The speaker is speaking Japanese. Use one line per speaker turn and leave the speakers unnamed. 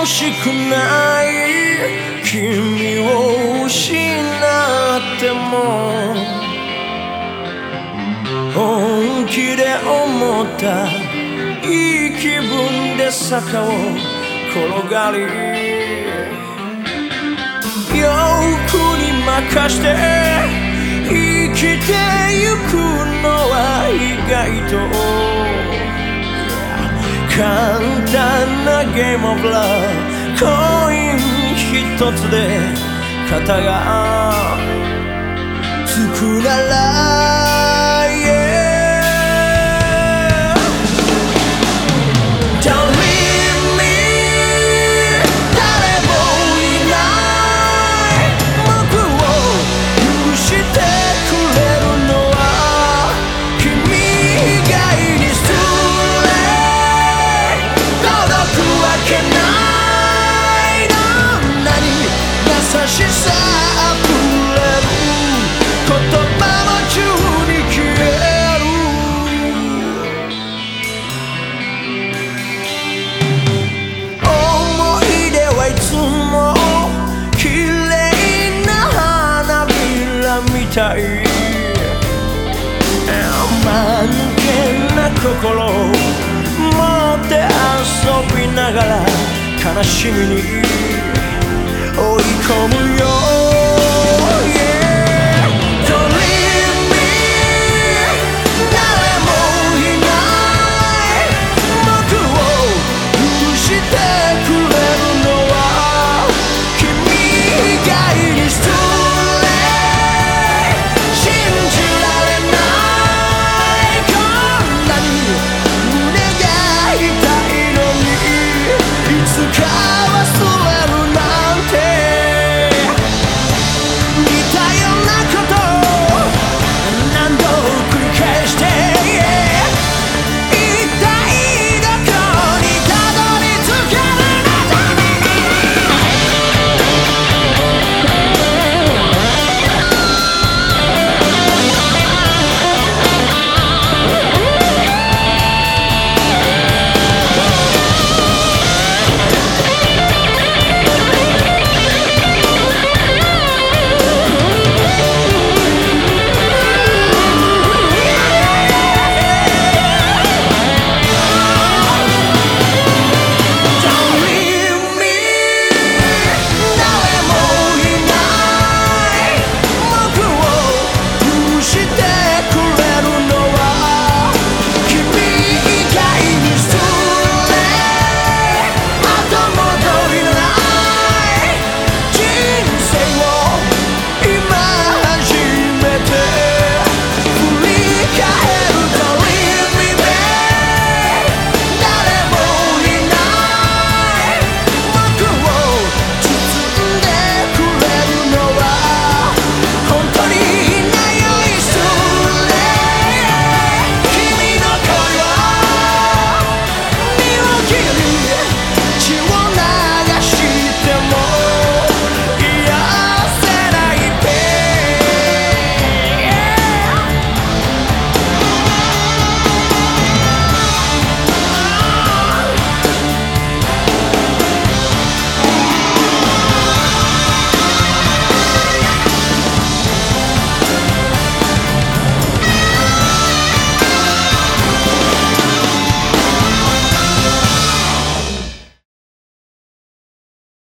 欲しくない。君を失っても。本気で思ったいい気分で坂を転がり。欲に任して。生きてゆくのは意外と簡単なゲームオブラブコイン一つで肩がつくなたい。満点な心を持って遊びながら悲しみに追い込むよ。